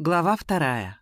Глава вторая.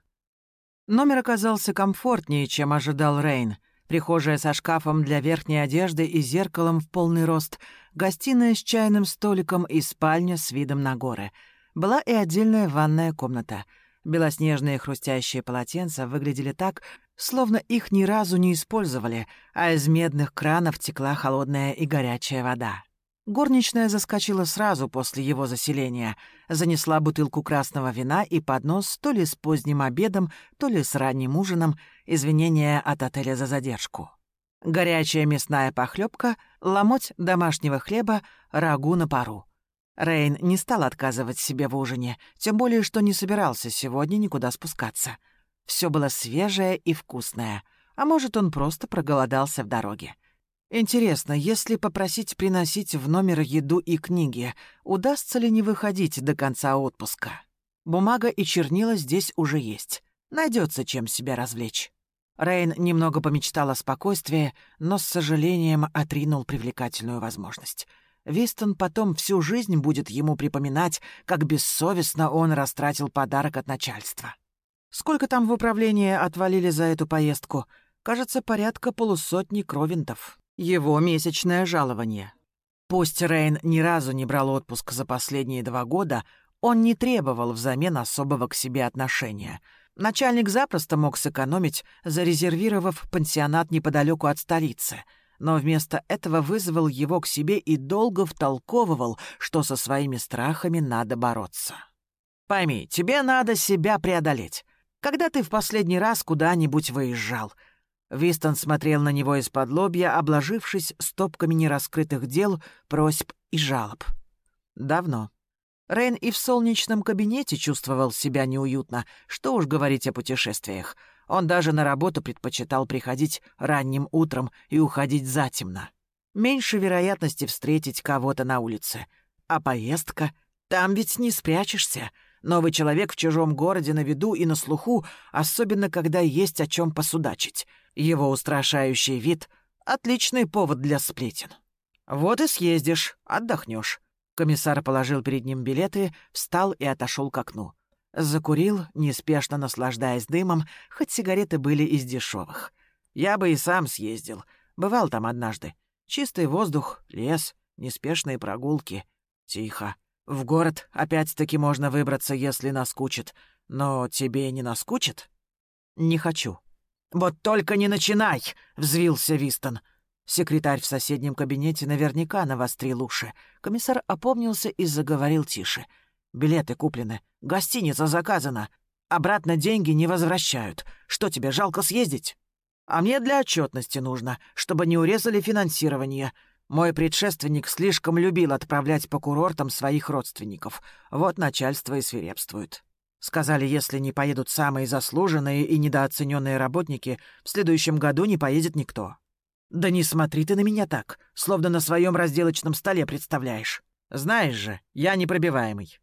Номер оказался комфортнее, чем ожидал Рейн. Прихожая со шкафом для верхней одежды и зеркалом в полный рост, гостиная с чайным столиком и спальня с видом на горы. Была и отдельная ванная комната. Белоснежные хрустящие полотенца выглядели так, словно их ни разу не использовали, а из медных кранов текла холодная и горячая вода. Горничная заскочила сразу после его заселения, занесла бутылку красного вина и поднос то ли с поздним обедом, то ли с ранним ужином, извинения от отеля за задержку. Горячая мясная похлебка, ломоть домашнего хлеба, рагу на пару. Рейн не стал отказывать себе в ужине, тем более, что не собирался сегодня никуда спускаться. Все было свежее и вкусное, а может, он просто проголодался в дороге. Интересно, если попросить приносить в номер еду и книги, удастся ли не выходить до конца отпуска? Бумага и чернила здесь уже есть. Найдется чем себя развлечь. Рейн немного помечтал о спокойствии, но с сожалением отринул привлекательную возможность. Вистон потом всю жизнь будет ему припоминать, как бессовестно он растратил подарок от начальства. Сколько там в управлении отвалили за эту поездку? Кажется, порядка полусотни кровинтов его месячное жалование. Пусть Рейн ни разу не брал отпуск за последние два года, он не требовал взамен особого к себе отношения. Начальник запросто мог сэкономить, зарезервировав пансионат неподалеку от столицы, но вместо этого вызвал его к себе и долго втолковывал, что со своими страхами надо бороться. «Пойми, тебе надо себя преодолеть. Когда ты в последний раз куда-нибудь выезжал — Вистон смотрел на него из-под лобья, обложившись стопками нераскрытых дел, просьб и жалоб. Давно. Рейн и в солнечном кабинете чувствовал себя неуютно, что уж говорить о путешествиях. Он даже на работу предпочитал приходить ранним утром и уходить затемно. Меньше вероятности встретить кого-то на улице. А поездка? Там ведь не спрячешься. Новый человек в чужом городе на виду и на слуху, особенно когда есть о чем посудачить. Его устрашающий вид — отличный повод для сплетен. Вот и съездишь, отдохнешь. Комиссар положил перед ним билеты, встал и отошел к окну. Закурил, неспешно наслаждаясь дымом, хоть сигареты были из дешевых. Я бы и сам съездил. Бывал там однажды. Чистый воздух, лес, неспешные прогулки. Тихо. В город опять-таки можно выбраться, если наскучит. Но тебе не наскучит? Не хочу. «Вот только не начинай!» — взвился Вистон. Секретарь в соседнем кабинете наверняка навострил уши. Комиссар опомнился и заговорил тише. «Билеты куплены, гостиница заказана. Обратно деньги не возвращают. Что тебе, жалко съездить?» «А мне для отчетности нужно, чтобы не урезали финансирование. Мой предшественник слишком любил отправлять по курортам своих родственников. Вот начальство и свирепствует». Сказали, если не поедут самые заслуженные и недооцененные работники, в следующем году не поедет никто. Да не смотри ты на меня так, словно на своем разделочном столе представляешь. Знаешь же, я непробиваемый.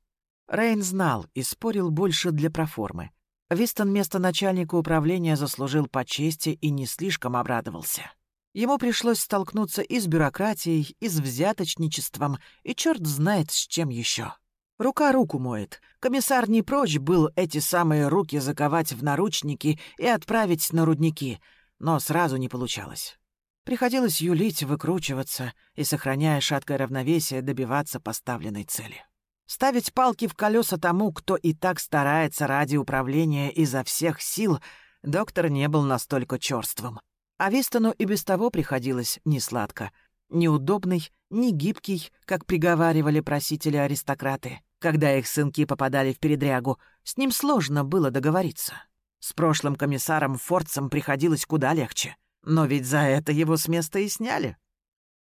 Рейн знал и спорил больше для проформы. Вистон место начальника управления заслужил по чести и не слишком обрадовался. Ему пришлось столкнуться и с бюрократией, и с взяточничеством, и черт знает с чем еще. Рука руку моет. Комиссар не прочь был эти самые руки заковать в наручники и отправить на рудники, но сразу не получалось. Приходилось юлить, выкручиваться и, сохраняя шаткое равновесие, добиваться поставленной цели. Ставить палки в колеса тому, кто и так старается ради управления изо всех сил, доктор не был настолько черствым. А Вистону и без того приходилось несладко — неудобный, не гибкий, как приговаривали просители-аристократы. Когда их сынки попадали в передрягу, с ним сложно было договориться. С прошлым комиссаром Фордсом приходилось куда легче. Но ведь за это его с места и сняли.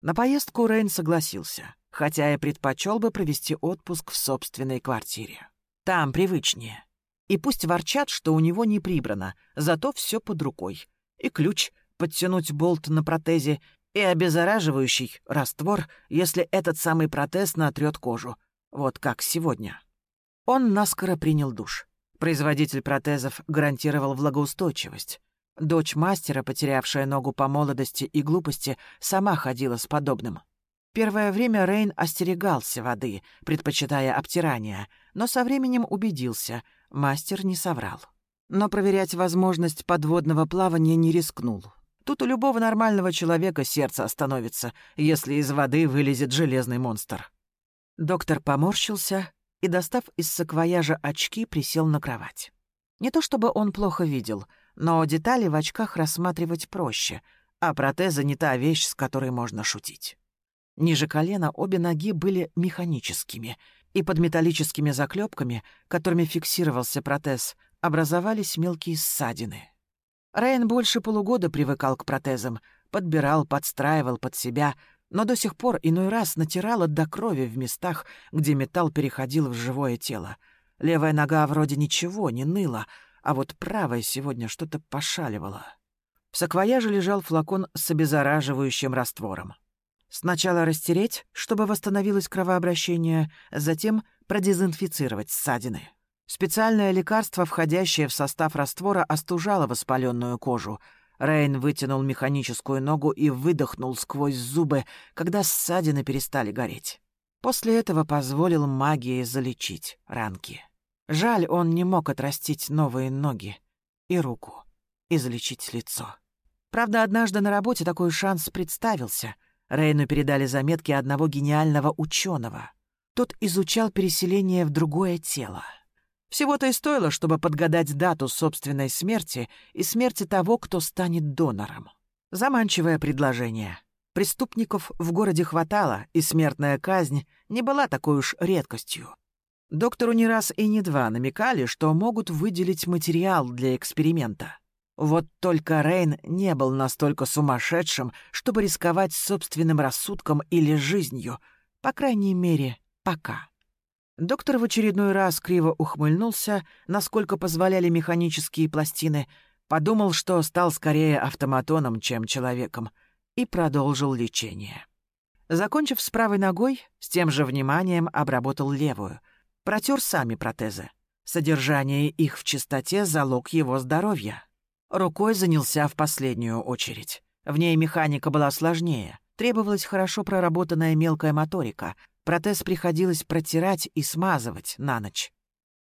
На поездку Рейн согласился, хотя и предпочел бы провести отпуск в собственной квартире. Там привычнее. И пусть ворчат, что у него не прибрано, зато все под рукой. И ключ, подтянуть болт на протезе, и обеззараживающий раствор, если этот самый протез натрет кожу. Вот как сегодня. Он наскоро принял душ. Производитель протезов гарантировал влагоустойчивость. Дочь мастера, потерявшая ногу по молодости и глупости, сама ходила с подобным. Первое время Рейн остерегался воды, предпочитая обтирание, но со временем убедился, мастер не соврал. Но проверять возможность подводного плавания не рискнул. Тут у любого нормального человека сердце остановится, если из воды вылезет железный монстр. Доктор поморщился и, достав из саквояжа очки, присел на кровать. Не то чтобы он плохо видел, но детали в очках рассматривать проще, а протезы не та вещь, с которой можно шутить. Ниже колена обе ноги были механическими, и под металлическими заклепками, которыми фиксировался протез, образовались мелкие ссадины. Райан больше полугода привыкал к протезам, подбирал, подстраивал под себя, но до сих пор иной раз натирало до крови в местах, где металл переходил в живое тело. Левая нога вроде ничего, не ныла, а вот правая сегодня что-то пошаливала. В саквояже лежал флакон с обеззараживающим раствором. Сначала растереть, чтобы восстановилось кровообращение, затем продезинфицировать ссадины. Специальное лекарство, входящее в состав раствора, остужало воспаленную кожу. Рейн вытянул механическую ногу и выдохнул сквозь зубы, когда ссадины перестали гореть. После этого позволил магии залечить ранки. Жаль, он не мог отрастить новые ноги и руку, и залечить лицо. Правда, однажды на работе такой шанс представился. Рейну передали заметки одного гениального ученого. Тот изучал переселение в другое тело. Всего-то и стоило, чтобы подгадать дату собственной смерти и смерти того, кто станет донором. Заманчивое предложение. Преступников в городе хватало, и смертная казнь не была такой уж редкостью. Доктору не раз и не два намекали, что могут выделить материал для эксперимента. Вот только Рейн не был настолько сумасшедшим, чтобы рисковать собственным рассудком или жизнью, по крайней мере, пока. Доктор в очередной раз криво ухмыльнулся, насколько позволяли механические пластины, подумал, что стал скорее автоматоном, чем человеком, и продолжил лечение. Закончив с правой ногой, с тем же вниманием обработал левую, протер сами протезы. Содержание их в чистоте — залог его здоровья. Рукой занялся в последнюю очередь. В ней механика была сложнее. Требовалась хорошо проработанная мелкая моторика. Протез приходилось протирать и смазывать на ночь.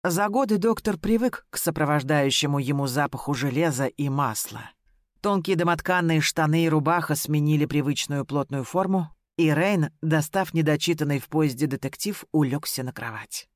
За годы доктор привык к сопровождающему ему запаху железа и масла. Тонкие домотканные штаны и рубаха сменили привычную плотную форму, и Рейн, достав недочитанный в поезде детектив, улегся на кровать.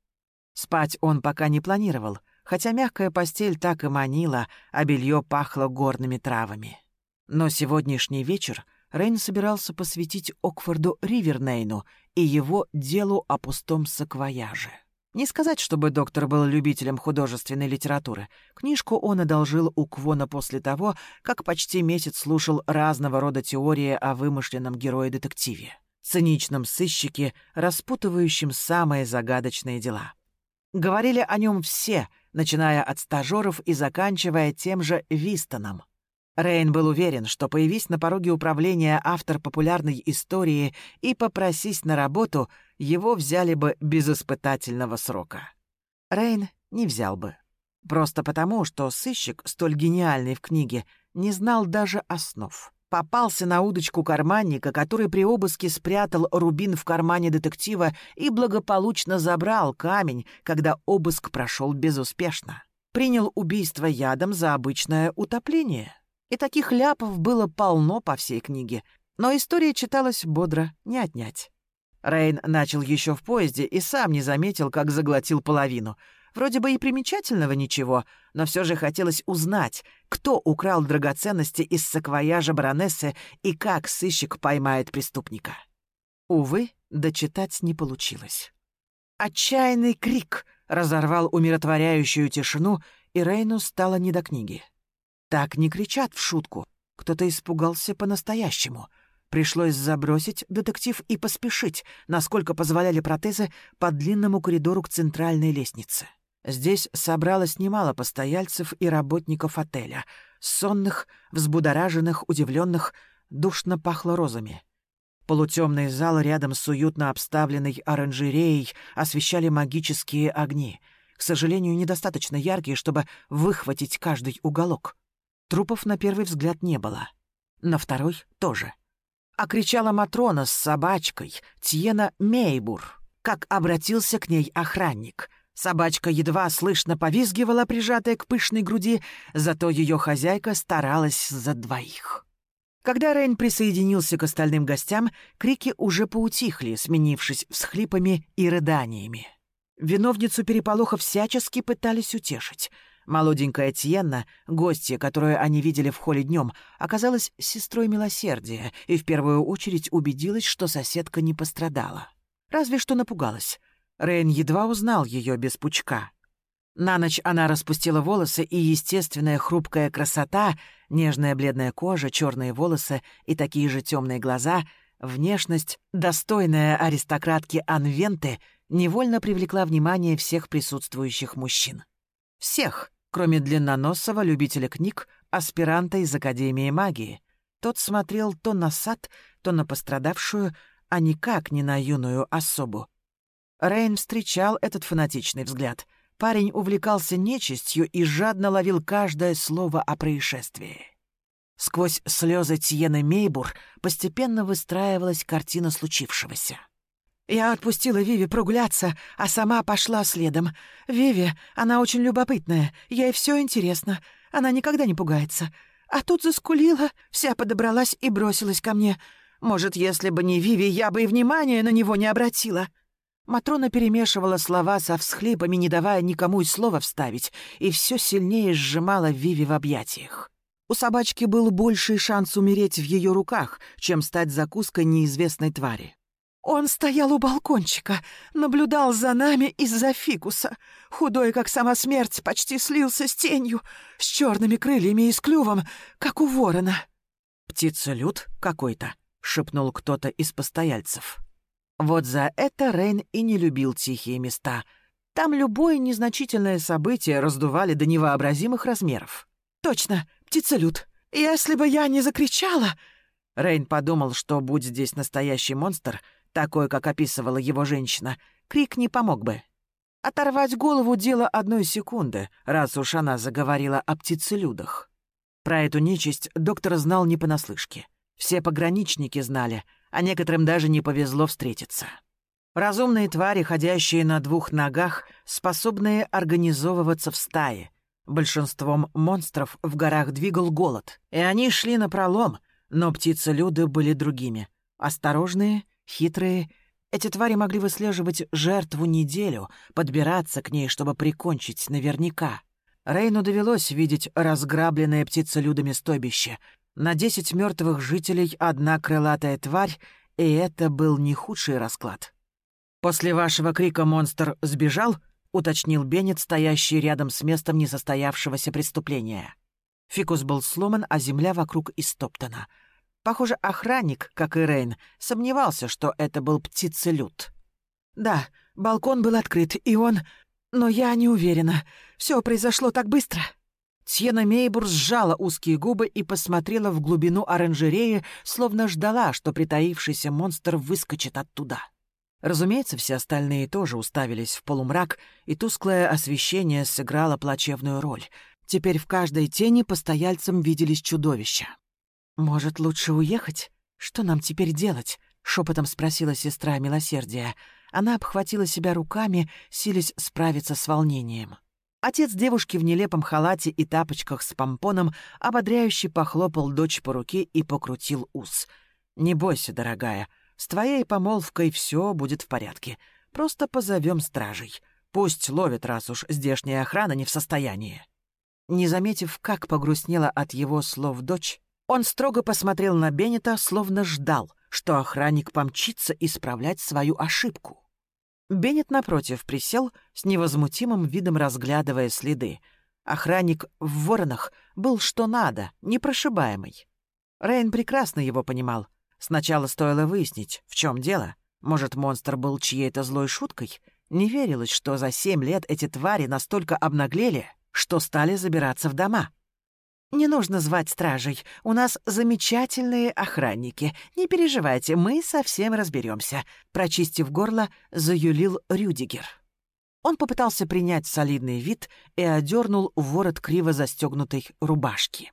Спать он пока не планировал — хотя мягкая постель так и манила, а белье пахло горными травами. Но сегодняшний вечер Рейн собирался посвятить Окфорду Ривернейну и его делу о пустом саквояже. Не сказать, чтобы доктор был любителем художественной литературы. Книжку он одолжил у Квона после того, как почти месяц слушал разного рода теории о вымышленном герое-детективе. Циничном сыщике, распутывающем самые загадочные дела. Говорили о нем все, начиная от стажеров и заканчивая тем же Вистоном. Рейн был уверен, что появись на пороге управления автор популярной истории и попросись на работу, его взяли бы без испытательного срока. Рейн не взял бы. Просто потому, что сыщик, столь гениальный в книге, не знал даже основ попался на удочку карманника, который при обыске спрятал рубин в кармане детектива и благополучно забрал камень, когда обыск прошел безуспешно. Принял убийство ядом за обычное утопление. И таких ляпов было полно по всей книге. Но история читалась бодро, не отнять. Рейн начал еще в поезде и сам не заметил, как заглотил половину — Вроде бы и примечательного ничего, но все же хотелось узнать, кто украл драгоценности из саквояжа баронессы и как сыщик поймает преступника. Увы, дочитать не получилось. Отчаянный крик разорвал умиротворяющую тишину, и Рейну стало не до книги. Так не кричат в шутку. Кто-то испугался по-настоящему. Пришлось забросить детектив и поспешить, насколько позволяли протезы, по длинному коридору к центральной лестнице. Здесь собралось немало постояльцев и работников отеля. Сонных, взбудораженных, удивленных, душно пахло розами. Полутемный зал рядом с уютно обставленной оранжереей освещали магические огни. К сожалению, недостаточно яркие, чтобы выхватить каждый уголок. Трупов на первый взгляд не было. На второй — тоже. — окричала Матрона с собачкой, Тьена Мейбур, как обратился к ней охранник. Собачка едва слышно повизгивала, прижатая к пышной груди, зато ее хозяйка старалась за двоих. Когда Рейн присоединился к остальным гостям, крики уже поутихли, сменившись всхлипами и рыданиями. Виновницу переполоха всячески пытались утешить. Молоденькая Тьенна, гостья, которую они видели в холле днем, оказалась сестрой милосердия и в первую очередь убедилась, что соседка не пострадала. Разве что напугалась. Рейн едва узнал ее без пучка. На ночь она распустила волосы, и естественная хрупкая красота, нежная бледная кожа, черные волосы и такие же темные глаза, внешность, достойная аристократки Анвенты, невольно привлекла внимание всех присутствующих мужчин. Всех, кроме длинноносого любителя книг, аспиранта из Академии магии. Тот смотрел то на сад, то на пострадавшую, а никак не на юную особу. Рейн встречал этот фанатичный взгляд. Парень увлекался нечистью и жадно ловил каждое слово о происшествии. Сквозь слезы Тьены Мейбур постепенно выстраивалась картина случившегося. Я отпустила Виви прогуляться, а сама пошла следом. Виви, она очень любопытная, ей все интересно. Она никогда не пугается. А тут заскулила, вся подобралась и бросилась ко мне. Может, если бы не Виви, я бы и внимания на него не обратила. Матрона перемешивала слова со всхлипами, не давая никому и слова вставить, и все сильнее сжимала Виви в объятиях. У собачки был больший шанс умереть в ее руках, чем стать закуской неизвестной твари. Он стоял у балкончика, наблюдал за нами из-за фикуса. Худой, как сама смерть, почти слился с тенью, с черными крыльями и с клювом, как у ворона. «Птицелюд какой-то», — шепнул кто-то из постояльцев. Вот за это Рейн и не любил тихие места. Там любое незначительное событие раздували до невообразимых размеров. «Точно, птицелюд. Если бы я не закричала...» Рейн подумал, что будь здесь настоящий монстр — такой, как описывала его женщина, крик не помог бы. Оторвать голову — дело одной секунды, раз уж она заговорила о птицелюдах. Про эту нечисть доктор знал не понаслышке. Все пограничники знали, а некоторым даже не повезло встретиться. Разумные твари, ходящие на двух ногах, способные организовываться в стае. Большинством монстров в горах двигал голод, и они шли на пролом, но птицелюды были другими. Осторожные — Хитрые, эти твари могли выслеживать жертву неделю, подбираться к ней, чтобы прикончить наверняка. Рейну довелось видеть разграбленное птицелюдами стойбище. На десять мертвых жителей одна крылатая тварь, и это был не худший расклад. «После вашего крика монстр сбежал?» — уточнил Беннет, стоящий рядом с местом несостоявшегося преступления. Фикус был сломан, а земля вокруг истоптана — Похоже, охранник, как и Рейн, сомневался, что это был птицелюд. «Да, балкон был открыт, и он... Но я не уверена. Все произошло так быстро». Тьена Мейбур сжала узкие губы и посмотрела в глубину оранжереи, словно ждала, что притаившийся монстр выскочит оттуда. Разумеется, все остальные тоже уставились в полумрак, и тусклое освещение сыграло плачевную роль. Теперь в каждой тени постояльцам виделись чудовища. «Может, лучше уехать? Что нам теперь делать?» — шепотом спросила сестра милосердия. Она обхватила себя руками, силясь справиться с волнением. Отец девушки в нелепом халате и тапочках с помпоном ободряюще похлопал дочь по руке и покрутил ус. «Не бойся, дорогая, с твоей помолвкой все будет в порядке. Просто позовем стражей. Пусть ловит, раз уж здешняя охрана не в состоянии». Не заметив, как погрустнела от его слов дочь, он строго посмотрел на Беннета, словно ждал, что охранник помчится исправлять свою ошибку. Беннет, напротив, присел, с невозмутимым видом разглядывая следы. Охранник в воронах был что надо, непрошибаемый. Рейн прекрасно его понимал. Сначала стоило выяснить, в чем дело. Может, монстр был чьей-то злой шуткой? Не верилось, что за семь лет эти твари настолько обнаглели, что стали забираться в дома. «Не нужно звать стражей. У нас замечательные охранники. Не переживайте, мы совсем разберемся. Прочистив горло, заюлил Рюдигер. Он попытался принять солидный вид и одернул ворот криво застегнутой рубашки.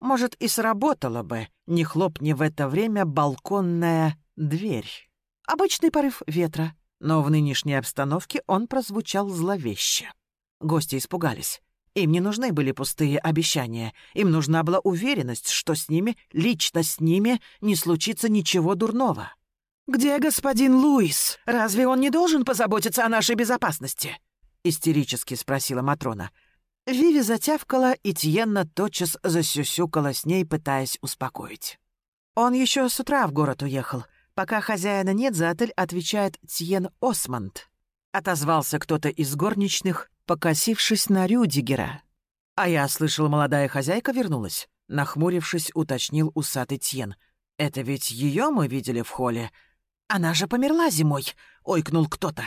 Может, и сработало бы, не хлопни в это время балконная дверь. Обычный порыв ветра, но в нынешней обстановке он прозвучал зловеще. Гости испугались. Им не нужны были пустые обещания. Им нужна была уверенность, что с ними, лично с ними, не случится ничего дурного. «Где господин Луис? Разве он не должен позаботиться о нашей безопасности?» — истерически спросила Матрона. Виви затявкала, и Тьенна тотчас засюсюкала с ней, пытаясь успокоить. «Он еще с утра в город уехал. Пока хозяина нет, за отель отвечает Тьен Осмонд». Отозвался кто-то из горничных, покосившись на Рюдигера. «А я слышал, молодая хозяйка вернулась», — нахмурившись, уточнил усатый Тьен. «Это ведь ее мы видели в холле?» «Она же померла зимой», — ойкнул кто-то.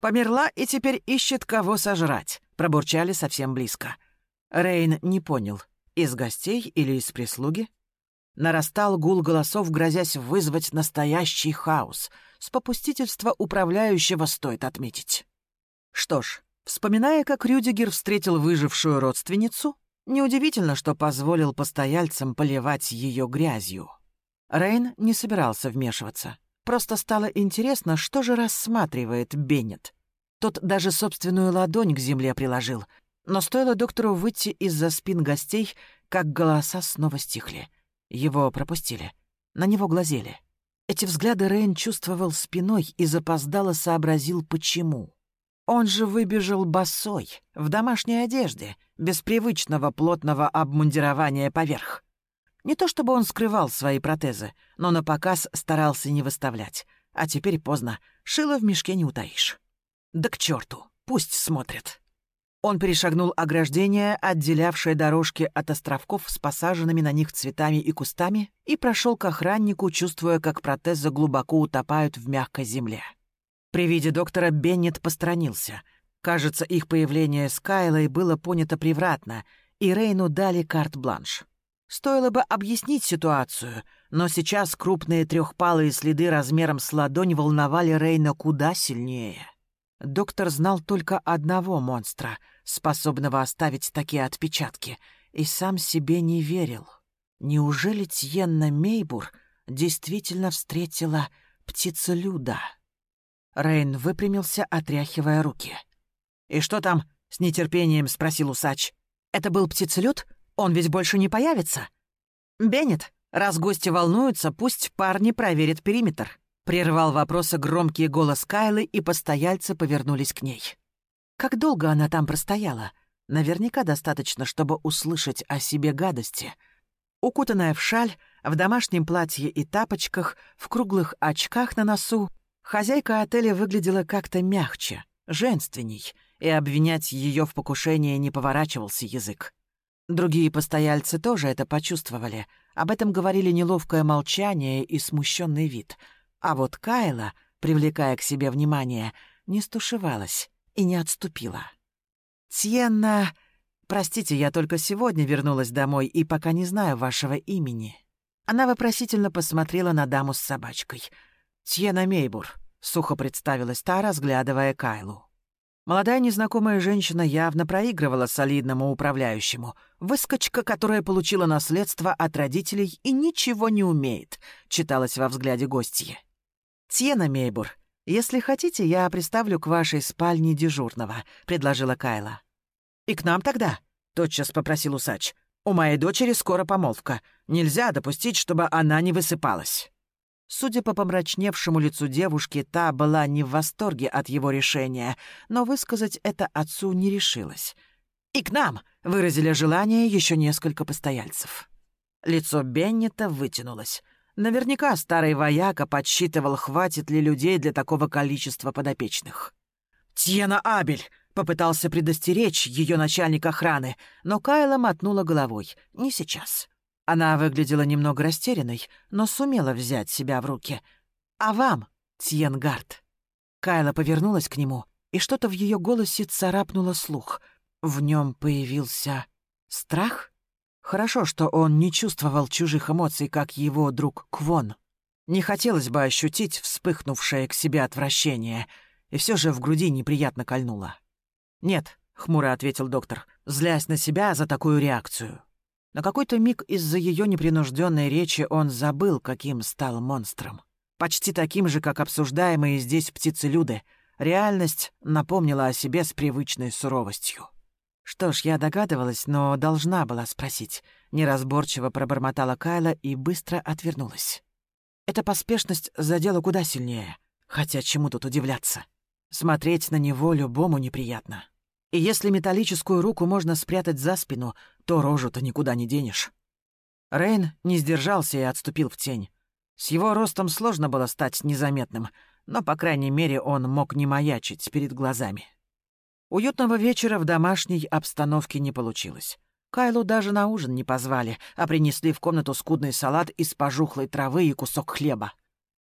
«Померла и теперь ищет, кого сожрать», — пробурчали совсем близко. Рейн не понял, из гостей или из прислуги? Нарастал гул голосов, грозясь вызвать настоящий хаос. С попустительства управляющего стоит отметить. Что ж, вспоминая, как Рюдигер встретил выжившую родственницу, неудивительно, что позволил постояльцам поливать ее грязью. Рейн не собирался вмешиваться. Просто стало интересно, что же рассматривает Беннет. Тот даже собственную ладонь к земле приложил. Но стоило доктору выйти из-за спин гостей, как голоса снова стихли. Его пропустили. На него глазели. Эти взгляды Рейн чувствовал спиной и запоздало сообразил, почему. Он же выбежал босой, в домашней одежде, без привычного плотного обмундирования поверх. Не то чтобы он скрывал свои протезы, но на показ старался не выставлять. А теперь поздно, шило в мешке не утаишь. Да к черту, пусть смотрят. Он перешагнул ограждение, отделявшее дорожки от островков с посаженными на них цветами и кустами, и прошел к охраннику, чувствуя, как протезы глубоко утопают в мягкой земле. При виде доктора Беннет посторонился. Кажется, их появление с Кайлой было понято превратно, и Рейну дали карт-бланш. Стоило бы объяснить ситуацию, но сейчас крупные трехпалые следы размером с ладонь волновали Рейна куда сильнее. Доктор знал только одного монстра, способного оставить такие отпечатки, и сам себе не верил. Неужели Тьенна Мейбур действительно встретила птицелюда? Рейн выпрямился, отряхивая руки. «И что там?» — с нетерпением спросил усач. «Это был птицелюд?» Он ведь больше не появится. Беннет, раз гости волнуются, пусть парни проверят периметр. Прервал вопросы громкий голос Кайлы, и постояльцы повернулись к ней. Как долго она там простояла? Наверняка достаточно, чтобы услышать о себе гадости. Укутанная в шаль, в домашнем платье и тапочках, в круглых очках на носу, хозяйка отеля выглядела как-то мягче, женственней, и обвинять ее в покушении не поворачивался язык. Другие постояльцы тоже это почувствовали. Об этом говорили неловкое молчание и смущенный вид. А вот Кайла, привлекая к себе внимание, не стушевалась и не отступила. «Тьенна... Простите, я только сегодня вернулась домой и пока не знаю вашего имени». Она вопросительно посмотрела на даму с собачкой. «Тьена Мейбур», — сухо представилась та, разглядывая Кайлу. Молодая незнакомая женщина явно проигрывала солидному управляющему. Выскочка, которая получила наследство от родителей и ничего не умеет, читалось во взгляде гостья. «Тьена Мейбур, если хотите, я приставлю к вашей спальне дежурного», — предложила Кайла. «И к нам тогда?» — тотчас попросил усач. «У моей дочери скоро помолвка. Нельзя допустить, чтобы она не высыпалась». Судя по помрачневшему лицу девушки, та была не в восторге от его решения, но высказать это отцу не решилась. «И к нам!» — выразили желание еще несколько постояльцев. Лицо Беннета вытянулось. Наверняка старый вояка подсчитывал, хватит ли людей для такого количества подопечных. «Тьена Абель!» — попытался предостеречь ее начальник охраны, но Кайла мотнула головой. «Не сейчас». Она выглядела немного растерянной, но сумела взять себя в руки. «А вам, Тьенгард?» Кайла повернулась к нему, и что-то в ее голосе царапнуло слух. В нем появился страх? Хорошо, что он не чувствовал чужих эмоций, как его друг Квон. Не хотелось бы ощутить вспыхнувшее к себе отвращение, и все же в груди неприятно кольнуло. «Нет», — хмуро ответил доктор, злясь на себя за такую реакцию. На какой-то миг из-за ее непринужденной речи он забыл, каким стал монстром. Почти таким же, как обсуждаемые здесь птицелюды. Реальность напомнила о себе с привычной суровостью. Что ж, я догадывалась, но должна была спросить. Неразборчиво пробормотала Кайла и быстро отвернулась. Эта поспешность задела куда сильнее. Хотя чему тут удивляться? Смотреть на него любому неприятно. И если металлическую руку можно спрятать за спину, то рожу-то никуда не денешь. Рейн не сдержался и отступил в тень. С его ростом сложно было стать незаметным, но, по крайней мере, он мог не маячить перед глазами. Уютного вечера в домашней обстановке не получилось. Кайлу даже на ужин не позвали, а принесли в комнату скудный салат из пожухлой травы и кусок хлеба.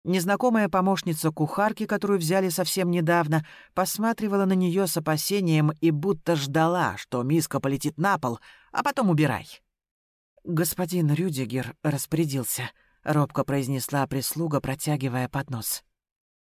Незнакомая помощница кухарки, которую взяли совсем недавно, посматривала на нее с опасением и будто ждала, что миска полетит на пол, а потом убирай. «Господин Рюдигер распорядился», — робко произнесла прислуга, протягивая поднос.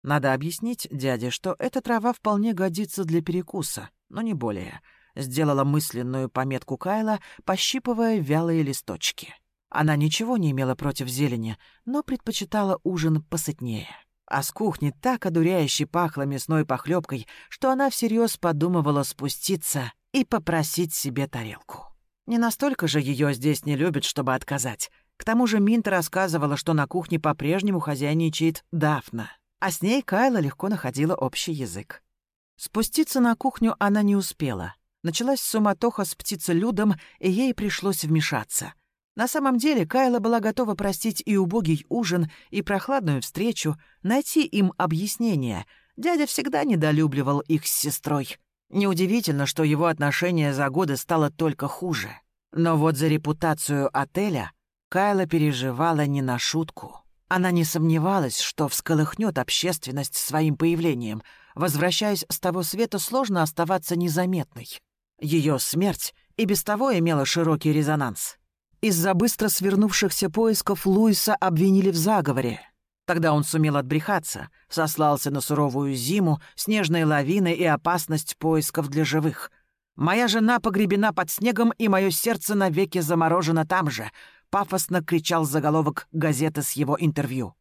«Надо объяснить дяде, что эта трава вполне годится для перекуса, но не более», сделала мысленную пометку Кайла, пощипывая вялые листочки. Она ничего не имела против зелени, но предпочитала ужин посытнее. А с кухни так одуряюще пахло мясной похлебкой, что она всерьез подумывала спуститься и попросить себе тарелку. Не настолько же ее здесь не любят, чтобы отказать. К тому же Минта рассказывала, что на кухне по-прежнему хозяйничает Дафна, а с ней Кайла легко находила общий язык. Спуститься на кухню она не успела. Началась суматоха с птицелюдом, и ей пришлось вмешаться. На самом деле Кайла была готова простить и убогий ужин, и прохладную встречу, найти им объяснение. Дядя всегда недолюбливал их с сестрой. Неудивительно, что его отношение за годы стало только хуже. Но вот за репутацию отеля Кайла переживала не на шутку. Она не сомневалась, что всколыхнет общественность своим появлением. Возвращаясь с того света, сложно оставаться незаметной. Ее смерть и без того имела широкий резонанс. Из-за быстро свернувшихся поисков Луиса обвинили в заговоре. Тогда он сумел отбрехаться, сослался на суровую зиму, снежные лавины и опасность поисков для живых. «Моя жена погребена под снегом, и мое сердце навеки заморожено там же», — пафосно кричал заголовок газеты с его интервью.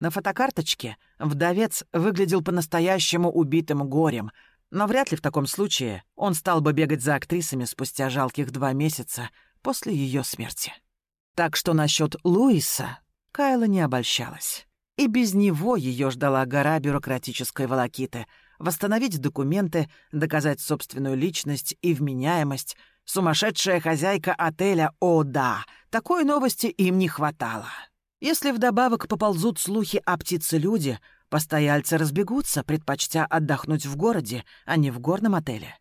На фотокарточке вдовец выглядел по-настоящему убитым горем — но вряд ли в таком случае он стал бы бегать за актрисами спустя жалких два месяца после ее смерти. Так что насчет Луиса Кайла не обольщалась. И без него ее ждала гора бюрократической волокиты. Восстановить документы, доказать собственную личность и вменяемость. Сумасшедшая хозяйка отеля «О, да!» Такой новости им не хватало. Если вдобавок поползут слухи о птице-люди — Постояльцы разбегутся, предпочтя отдохнуть в городе, а не в горном отеле.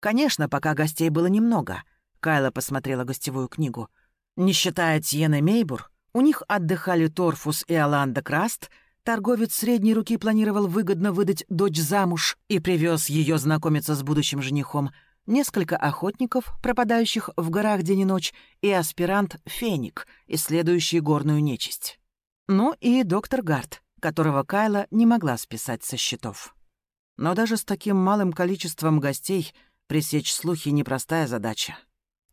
Конечно, пока гостей было немного. Кайла посмотрела гостевую книгу. Не считая Тьены Мейбур, у них отдыхали Торфус и Аланда Краст, торговец средней руки планировал выгодно выдать дочь замуж и привез ее знакомиться с будущим женихом, несколько охотников, пропадающих в горах день и ночь, и аспирант Феник, исследующий горную нечисть. Ну и доктор Гарт, которого Кайла не могла списать со счетов. Но даже с таким малым количеством гостей пресечь слухи — непростая задача.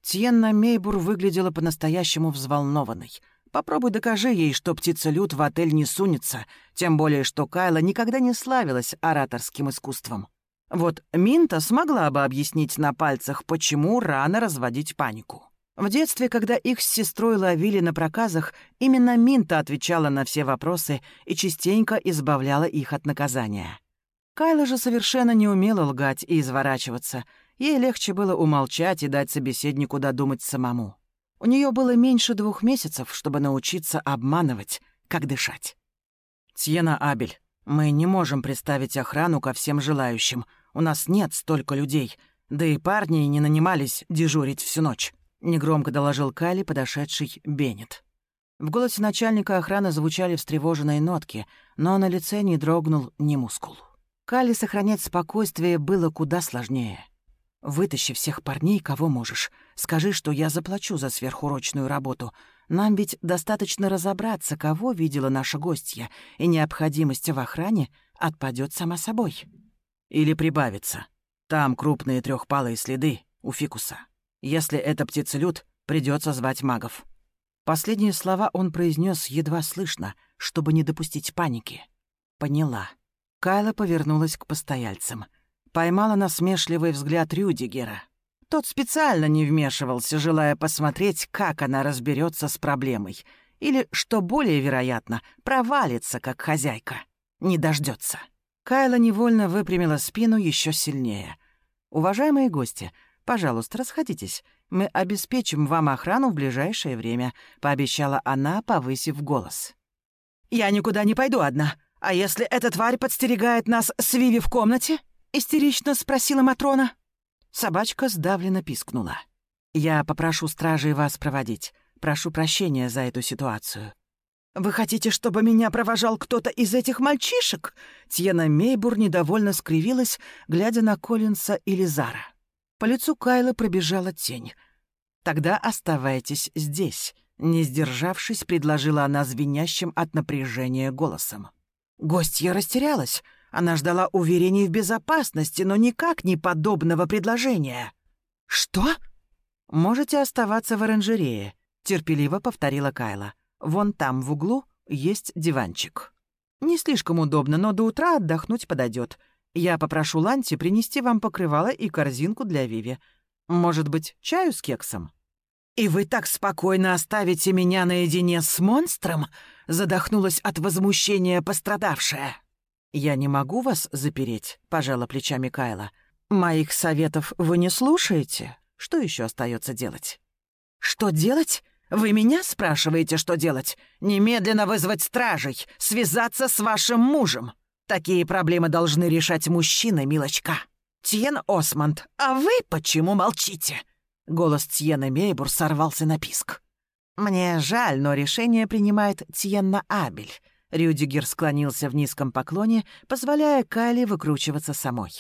Тьенна Мейбур выглядела по-настоящему взволнованной. Попробуй докажи ей, что птица-люд в отель не сунется, тем более, что Кайла никогда не славилась ораторским искусством. Вот Минта смогла бы объяснить на пальцах, почему рано разводить панику. В детстве, когда их с сестрой ловили на проказах, именно Минта отвечала на все вопросы и частенько избавляла их от наказания. Кайла же совершенно не умела лгать и изворачиваться. Ей легче было умолчать и дать собеседнику додумать самому. У нее было меньше двух месяцев, чтобы научиться обманывать, как дышать. «Тьена Абель, мы не можем представить охрану ко всем желающим. У нас нет столько людей. Да и парни не нанимались дежурить всю ночь». — негромко доложил Кали, подошедший Беннет. В голосе начальника охраны звучали встревоженные нотки, но на лице не дрогнул ни мускул. Кали сохранять спокойствие было куда сложнее. «Вытащи всех парней, кого можешь. Скажи, что я заплачу за сверхурочную работу. Нам ведь достаточно разобраться, кого видела наша гостья, и необходимость в охране отпадет сама собой. Или прибавится. Там крупные трехпалые следы у фикуса. Если это птицелюд, Придется звать магов». Последние слова он произнес едва слышно, чтобы не допустить паники. Поняла. Кайла повернулась к постояльцам. Поймала насмешливый взгляд Рюдигера. Тот специально не вмешивался, желая посмотреть, как она разберется с проблемой. Или, что более вероятно, провалится, как хозяйка. Не дождется. Кайла невольно выпрямила спину еще сильнее. «Уважаемые гости, пожалуйста, расходитесь. Мы обеспечим вам охрану в ближайшее время», — пообещала она, повысив голос. «Я никуда не пойду одна. А если эта тварь подстерегает нас с Виви в комнате?» — истерично спросила Матрона. Собачка сдавленно пискнула. «Я попрошу стражей вас проводить. Прошу прощения за эту ситуацию». «Вы хотите, чтобы меня провожал кто-то из этих мальчишек?» Тьена Мейбур недовольно скривилась, глядя на Коллинса и Лизара. По лицу Кайла пробежала тень. «Тогда оставайтесь здесь», — не сдержавшись, предложила она звенящим от напряжения голосом. Гостья растерялась. Она ждала уверений в безопасности, но никак не подобного предложения. «Что?» «Можете оставаться в оранжерее», — терпеливо повторила Кайла. «Вон там, в углу, есть диванчик. Не слишком удобно, но до утра отдохнуть подойдет. Я попрошу Ланти принести вам покрывало и корзинку для Виви. Может быть, чаю с кексом?» «И вы так спокойно оставите меня наедине с монстром?» — задохнулась от возмущения пострадавшая. «Я не могу вас запереть», — пожала плечами Кайла. «Моих советов вы не слушаете? Что еще остается делать?» «Что делать? Вы меня спрашиваете, что делать? Немедленно вызвать стражей, связаться с вашим мужем. Такие проблемы должны решать мужчины, милочка. Тьен Осмонд, а вы почему молчите?» Голос Тьена Мейбур сорвался на писк. «Мне жаль, но решение принимает Тьенна Абель. Рюдигер склонился в низком поклоне, позволяя Кайли выкручиваться самой.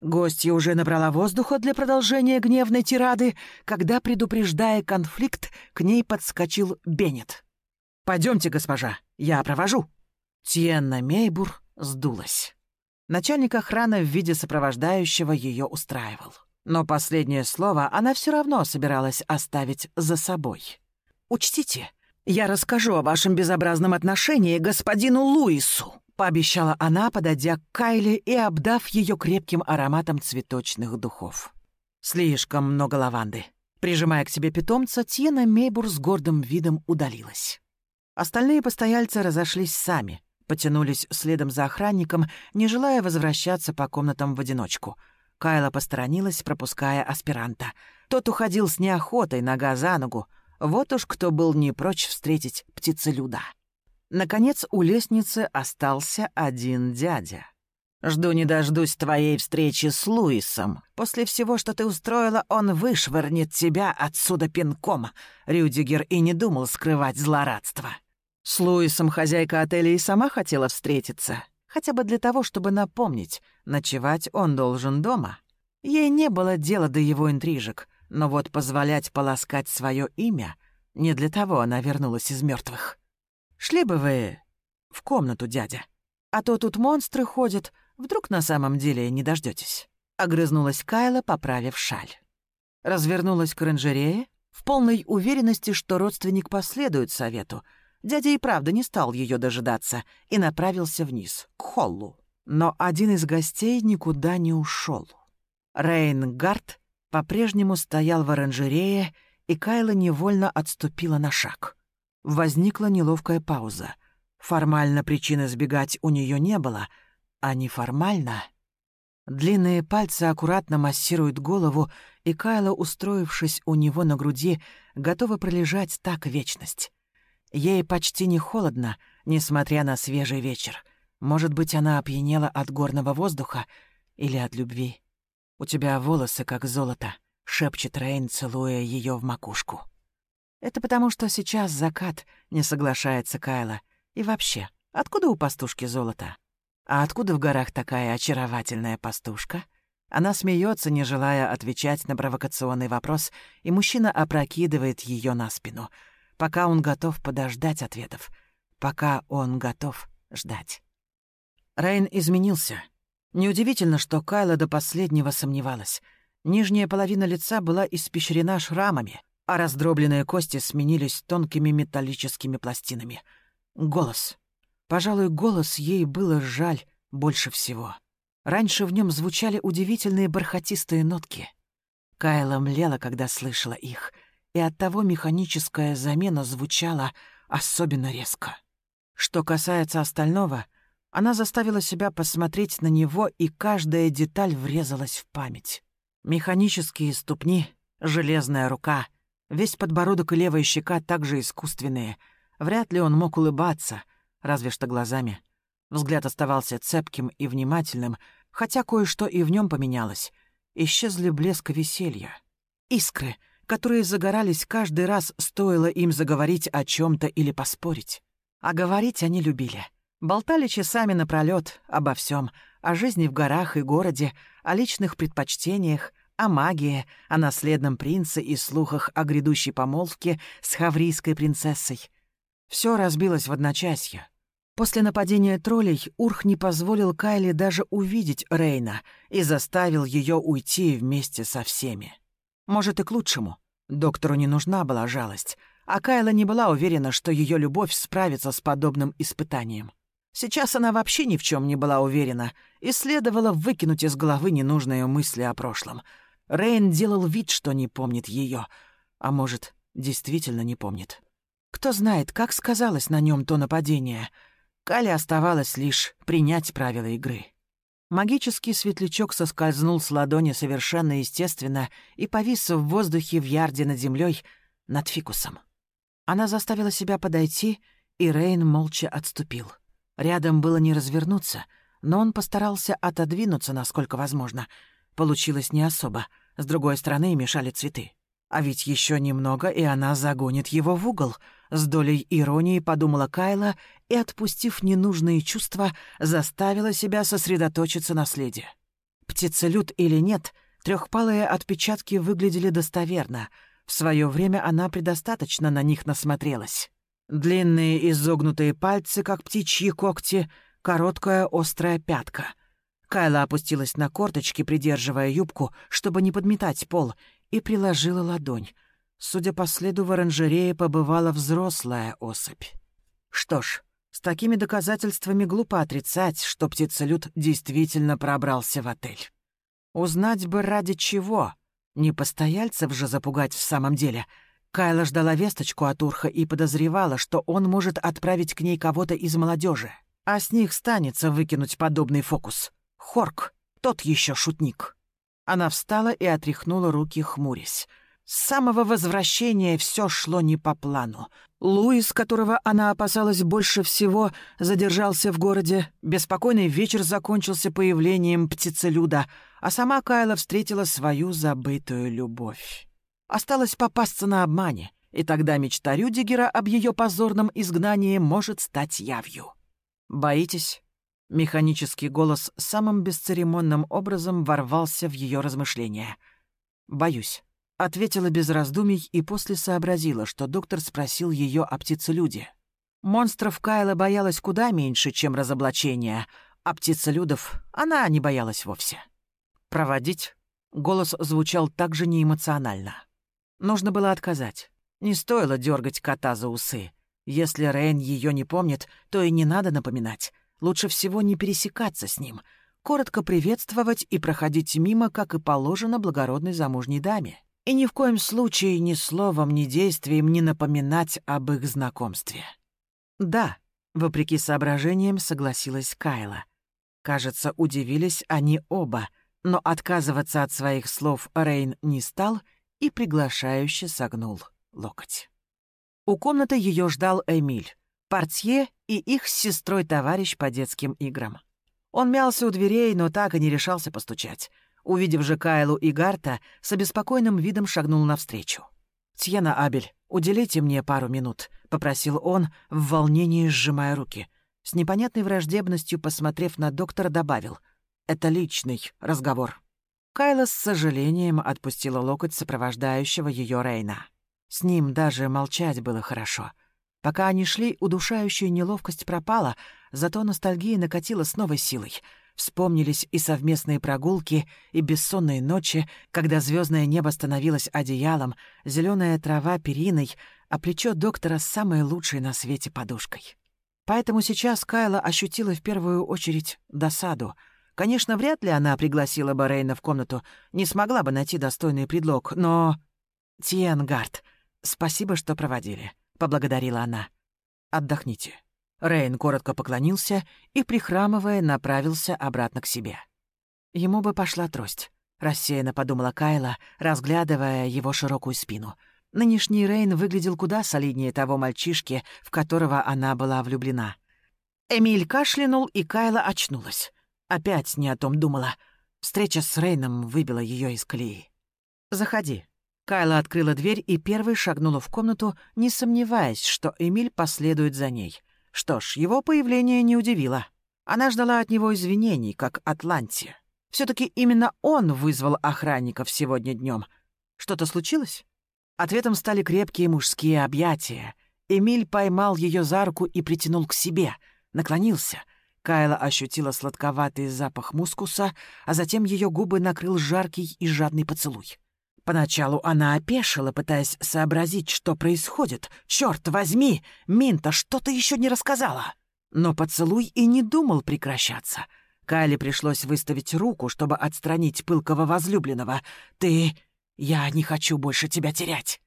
Гостья уже набрала воздуха для продолжения гневной тирады, когда, предупреждая конфликт, к ней подскочил Беннет. «Пойдемте, госпожа, я провожу». Тьенна Мейбур сдулась. Начальник охраны в виде сопровождающего ее устраивал. Но последнее слово она все равно собиралась оставить за собой. «Учтите, «Я расскажу о вашем безобразном отношении господину Луису», — пообещала она, подойдя к Кайле и обдав ее крепким ароматом цветочных духов. Слишком много лаванды. Прижимая к себе питомца, Тьена Мейбур с гордым видом удалилась. Остальные постояльцы разошлись сами, потянулись следом за охранником, не желая возвращаться по комнатам в одиночку. Кайла посторонилась, пропуская аспиранта. Тот уходил с неохотой, нога за ногу, вот уж кто был не прочь встретить птицелюда. Наконец у лестницы остался один дядя. «Жду не дождусь твоей встречи с Луисом. После всего, что ты устроила, он вышвырнет тебя отсюда пинком». Рюдигер и не думал скрывать злорадство. С Луисом хозяйка отеля и сама хотела встретиться. Хотя бы для того, чтобы напомнить, ночевать он должен дома. Ей не было дела до его интрижек — но вот позволять полоскать свое имя не для того она вернулась из мертвых. Шли бы вы в комнату, дядя. А то тут монстры ходят, вдруг на самом деле не дождетесь. Огрызнулась Кайла, поправив шаль. Развернулась к оранжерее, в полной уверенности, что родственник последует совету. Дядя и правда не стал ее дожидаться и направился вниз, к холлу. Но один из гостей никуда не ушел. Рейнгард по-прежнему стоял в оранжерее, и Кайла невольно отступила на шаг. Возникла неловкая пауза. Формально причины сбегать у нее не было, а неформально... Длинные пальцы аккуратно массируют голову, и Кайла, устроившись у него на груди, готова пролежать так вечность. Ей почти не холодно, несмотря на свежий вечер. Может быть, она опьянела от горного воздуха или от любви. «У тебя волосы как золото», — шепчет Рейн, целуя ее в макушку. «Это потому, что сейчас закат», — не соглашается Кайла. «И вообще, откуда у пастушки золото? А откуда в горах такая очаровательная пастушка?» Она смеется, не желая отвечать на провокационный вопрос, и мужчина опрокидывает ее на спину, пока он готов подождать ответов, пока он готов ждать. Рейн изменился — Неудивительно, что Кайла до последнего сомневалась. Нижняя половина лица была испещрена шрамами. а раздробленные кости сменились тонкими металлическими пластинами. Голос. Пожалуй, голос ей было жаль больше всего. Раньше в нем звучали удивительные бархатистые нотки. Кайла млела, когда слышала их, и оттого механическая замена звучала особенно резко. Что касается остального, она заставила себя посмотреть на него, и каждая деталь врезалась в память. Механические ступни, железная рука, весь подбородок и левая щека также искусственные. Вряд ли он мог улыбаться, разве что глазами. Взгляд оставался цепким и внимательным, хотя кое-что и в нем поменялось. Исчезли блеск веселья. Искры, которые загорались каждый раз, стоило им заговорить о чем то или поспорить. А говорить они любили. Болтали часами напролёт обо всем, о жизни в горах и городе, о личных предпочтениях, о магии, о наследном принце и слухах о грядущей помолвке с хаврийской принцессой. Все разбилось в одночасье. После нападения троллей Урх не позволил Кайле даже увидеть Рейна и заставил ее уйти вместе со всеми. Может, и к лучшему. Доктору не нужна была жалость, а Кайла не была уверена, что ее любовь справится с подобным испытанием. Сейчас она вообще ни в чем не была уверена и следовало выкинуть из головы ненужные мысли о прошлом. Рейн делал вид, что не помнит ее, а может, действительно не помнит. Кто знает, как сказалось на нем то нападение. Кале оставалось лишь принять правила игры. Магический светлячок соскользнул с ладони совершенно естественно и повис в воздухе в ярде над землей над фикусом. Она заставила себя подойти, и Рейн молча отступил. Рядом было не развернуться, но он постарался отодвинуться, насколько возможно. Получилось не особо. С другой стороны мешали цветы. А ведь еще немного, и она загонит его в угол. С долей иронии подумала Кайла и, отпустив ненужные чувства, заставила себя сосредоточиться на следе. Птицелюд или нет, трехпалые отпечатки выглядели достоверно. В свое время она предостаточно на них насмотрелась. Длинные изогнутые пальцы, как птичьи когти, короткая острая пятка. Кайла опустилась на корточки, придерживая юбку, чтобы не подметать пол, и приложила ладонь. Судя по следу, в оранжерее побывала взрослая особь. Что ж, с такими доказательствами глупо отрицать, что птицелюд действительно пробрался в отель. Узнать бы ради чего. Не постояльцев же запугать в самом деле — Кайла ждала весточку от Урха и подозревала, что он может отправить к ней кого-то из молодежи. А с них станется выкинуть подобный фокус. Хорк, тот еще шутник. Она встала и отряхнула руки, хмурясь. С самого возвращения все шло не по плану. Луис, которого она опасалась больше всего, задержался в городе. Беспокойный вечер закончился появлением птицелюда, а сама Кайла встретила свою забытую любовь. Осталось попасться на обмане, и тогда мечта Рюдигера об ее позорном изгнании может стать явью. «Боитесь?» Механический голос самым бесцеремонным образом ворвался в ее размышления. «Боюсь», — ответила без раздумий и после сообразила, что доктор спросил ее о птицелюде. Монстров Кайла боялась куда меньше, чем разоблачения, а птицелюдов она не боялась вовсе. «Проводить?» — голос звучал также неэмоционально. Нужно было отказать. Не стоило дергать кота за усы. Если Рейн ее не помнит, то и не надо напоминать. Лучше всего не пересекаться с ним. Коротко приветствовать и проходить мимо, как и положено благородной замужней даме. И ни в коем случае ни словом, ни действием не напоминать об их знакомстве. «Да», — вопреки соображениям согласилась Кайла. Кажется, удивились они оба, но отказываться от своих слов Рейн не стал — и приглашающе согнул локоть. У комнаты ее ждал Эмиль, портье и их с сестрой товарищ по детским играм. Он мялся у дверей, но так и не решался постучать. Увидев же Кайлу и Гарта, с обеспокоенным видом шагнул навстречу. «Тьена Абель, уделите мне пару минут», — попросил он, в волнении сжимая руки. С непонятной враждебностью, посмотрев на доктора, добавил. «Это личный разговор». Кайла с сожалением отпустила локоть сопровождающего ее Рейна. С ним даже молчать было хорошо. Пока они шли, удушающая неловкость пропала, зато ностальгия накатила с новой силой. Вспомнились и совместные прогулки, и бессонные ночи, когда звездное небо становилось одеялом, зеленая трава периной, а плечо доктора самой лучшей на свете подушкой. Поэтому сейчас Кайла ощутила в первую очередь досаду. Конечно, вряд ли она пригласила бы Рейна в комнату, не смогла бы найти достойный предлог, но... «Тиенгард, спасибо, что проводили», — поблагодарила она. «Отдохните». Рейн коротко поклонился и, прихрамывая, направился обратно к себе. Ему бы пошла трость. Рассеянно подумала Кайла, разглядывая его широкую спину. Нынешний Рейн выглядел куда солиднее того мальчишки, в которого она была влюблена. Эмиль кашлянул, и Кайла очнулась. Опять не о том думала. Встреча с Рейном выбила ее из колеи. «Заходи». Кайла открыла дверь и первой шагнула в комнату, не сомневаясь, что Эмиль последует за ней. Что ж, его появление не удивило. Она ждала от него извинений, как Атланти. все таки именно он вызвал охранников сегодня днем. Что-то случилось? Ответом стали крепкие мужские объятия. Эмиль поймал ее за руку и притянул к себе. Наклонился. Кайла ощутила сладковатый запах мускуса, а затем ее губы накрыл жаркий и жадный поцелуй. Поначалу она опешила, пытаясь сообразить, что происходит. «Черт возьми! Минта что-то еще не рассказала!» Но поцелуй и не думал прекращаться. Кайле пришлось выставить руку, чтобы отстранить пылкого возлюбленного. «Ты... Я не хочу больше тебя терять!»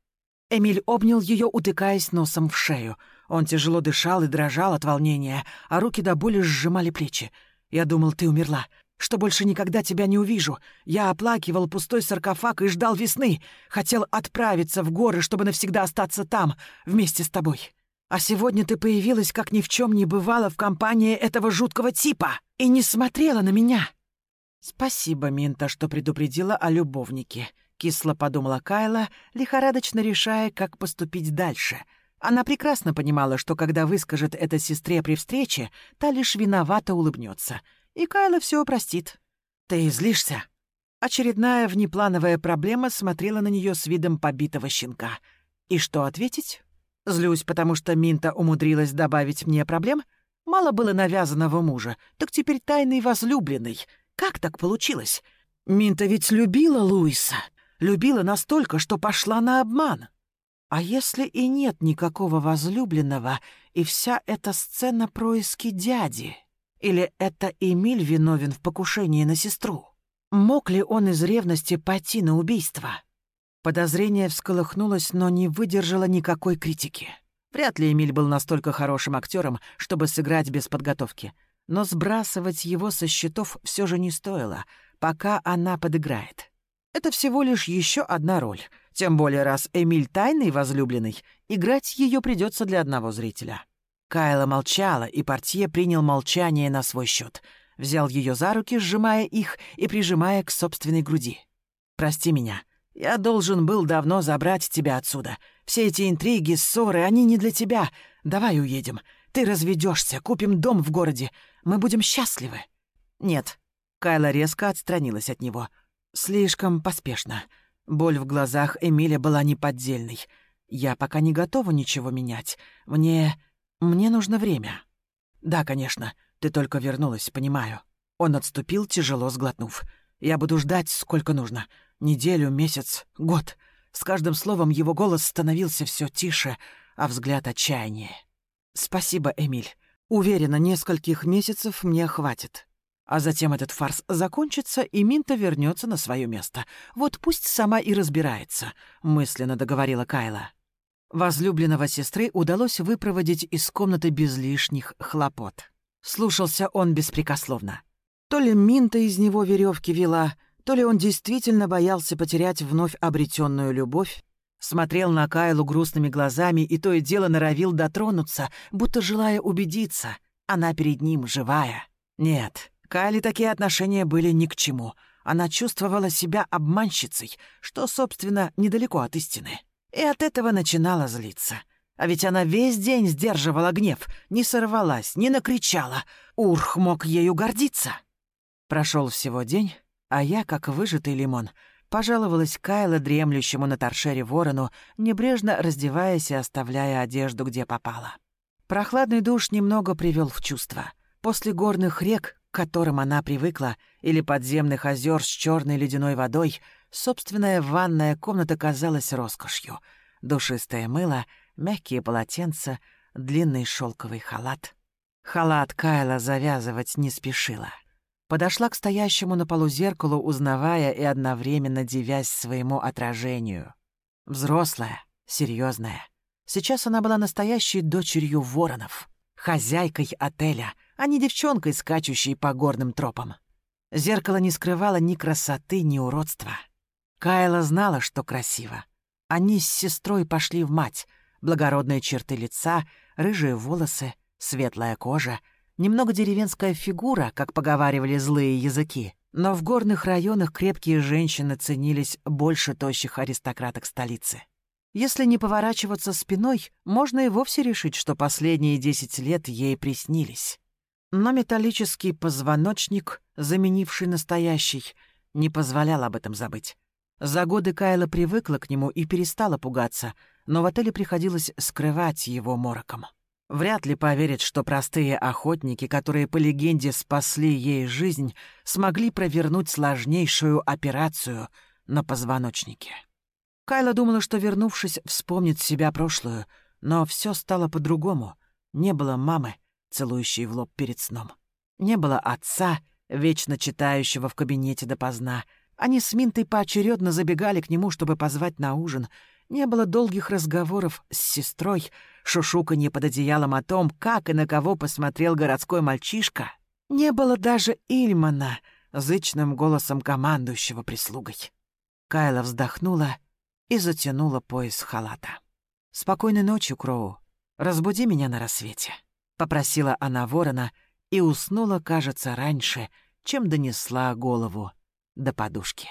Эмиль обнял ее, утыкаясь носом в шею. Он тяжело дышал и дрожал от волнения, а руки до боли сжимали плечи. «Я думал, ты умерла что больше никогда тебя не увижу. Я оплакивал пустой саркофаг и ждал весны. Хотел отправиться в горы, чтобы навсегда остаться там, вместе с тобой. А сегодня ты появилась, как ни в чем не бывало, в компании этого жуткого типа и не смотрела на меня. Спасибо, Минта, что предупредила о любовнике. Кисло подумала Кайла, лихорадочно решая, как поступить дальше. Она прекрасно понимала, что когда выскажет это сестре при встрече, та лишь виновато улыбнется — и Кайла все простит. Ты злишься?» Очередная внеплановая проблема смотрела на нее с видом побитого щенка. И что ответить? Злюсь, потому что Минта умудрилась добавить мне проблем? Мало было навязанного мужа, так теперь тайный возлюбленный. Как так получилось? Минта ведь любила Луиса. Любила настолько, что пошла на обман. А если и нет никакого возлюбленного, и вся эта сцена происки дяди? Или это Эмиль виновен в покушении на сестру? Мог ли он из ревности пойти на убийство? Подозрение всколыхнулось, но не выдержало никакой критики. Вряд ли Эмиль был настолько хорошим актером, чтобы сыграть без подготовки. Но сбрасывать его со счетов все же не стоило, пока она подыграет. Это всего лишь еще одна роль. Тем более, раз Эмиль тайный возлюбленный, играть ее придется для одного зрителя. Кайла молчала, и портье принял молчание на свой счет. Взял ее за руки, сжимая их и прижимая к собственной груди. «Прости меня. Я должен был давно забрать тебя отсюда. Все эти интриги, ссоры, они не для тебя. Давай уедем. Ты разведешься, купим дом в городе. Мы будем счастливы». «Нет». Кайла резко отстранилась от него. Слишком поспешно. Боль в глазах Эмиля была неподдельной. «Я пока не готова ничего менять. Мне...» «Мне нужно время». «Да, конечно. Ты только вернулась, понимаю». Он отступил, тяжело сглотнув. «Я буду ждать, сколько нужно. Неделю, месяц, год». С каждым словом его голос становился все тише, а взгляд отчаяние. «Спасибо, Эмиль. Уверена, нескольких месяцев мне хватит. А затем этот фарс закончится, и Минта вернется на свое место. Вот пусть сама и разбирается», — мысленно договорила Кайла. Возлюбленного сестры удалось выпроводить из комнаты без лишних хлопот. Слушался он беспрекословно. То ли Минта из него веревки вела, то ли он действительно боялся потерять вновь обретенную любовь, смотрел на Кайлу грустными глазами и то и дело норовил дотронуться, будто желая убедиться, она перед ним живая. Нет, Кайле такие отношения были ни к чему. Она чувствовала себя обманщицей, что, собственно, недалеко от истины. И от этого начинала злиться. А ведь она весь день сдерживала гнев, не сорвалась, не накричала. Урх мог ею гордиться. Прошел всего день, а я, как выжатый лимон, пожаловалась Кайла дремлющему на торшере ворону, небрежно раздеваясь и оставляя одежду, где попала. Прохладный душ немного привел в чувство. После горных рек которым она привыкла, или подземных озер с черной ледяной водой, собственная ванная комната казалась роскошью. Душистое мыло, мягкие полотенца, длинный шелковый халат. Халат Кайла завязывать не спешила. Подошла к стоящему на полу зеркалу, узнавая и одновременно дивясь своему отражению. Взрослая, серьезная. Сейчас она была настоящей дочерью воронов, хозяйкой отеля, а не девчонкой, скачущей по горным тропам. Зеркало не скрывало ни красоты, ни уродства. Кайла знала, что красиво. Они с сестрой пошли в мать. Благородные черты лица, рыжие волосы, светлая кожа, немного деревенская фигура, как поговаривали злые языки. Но в горных районах крепкие женщины ценились больше тощих аристократок столицы. Если не поворачиваться спиной, можно и вовсе решить, что последние десять лет ей приснились. Но металлический позвоночник, заменивший настоящий, не позволял об этом забыть. За годы Кайла привыкла к нему и перестала пугаться, но в отеле приходилось скрывать его мороком. Вряд ли поверит, что простые охотники, которые по легенде спасли ей жизнь, смогли провернуть сложнейшую операцию на позвоночнике. Кайла думала, что, вернувшись, вспомнит себя прошлую, но все стало по-другому. Не было мамы, целующей в лоб перед сном. Не было отца, вечно читающего в кабинете допоздна. Они с Минтой поочередно забегали к нему, чтобы позвать на ужин — не было долгих разговоров с сестрой, шушуканье под одеялом о том, как и на кого посмотрел городской мальчишка. Не было даже Ильмана, зычным голосом командующего прислугой. Кайла вздохнула и затянула пояс халата. «Спокойной ночи, Кроу. Разбуди меня на рассвете», — попросила она ворона и уснула, кажется, раньше, чем донесла голову до подушки.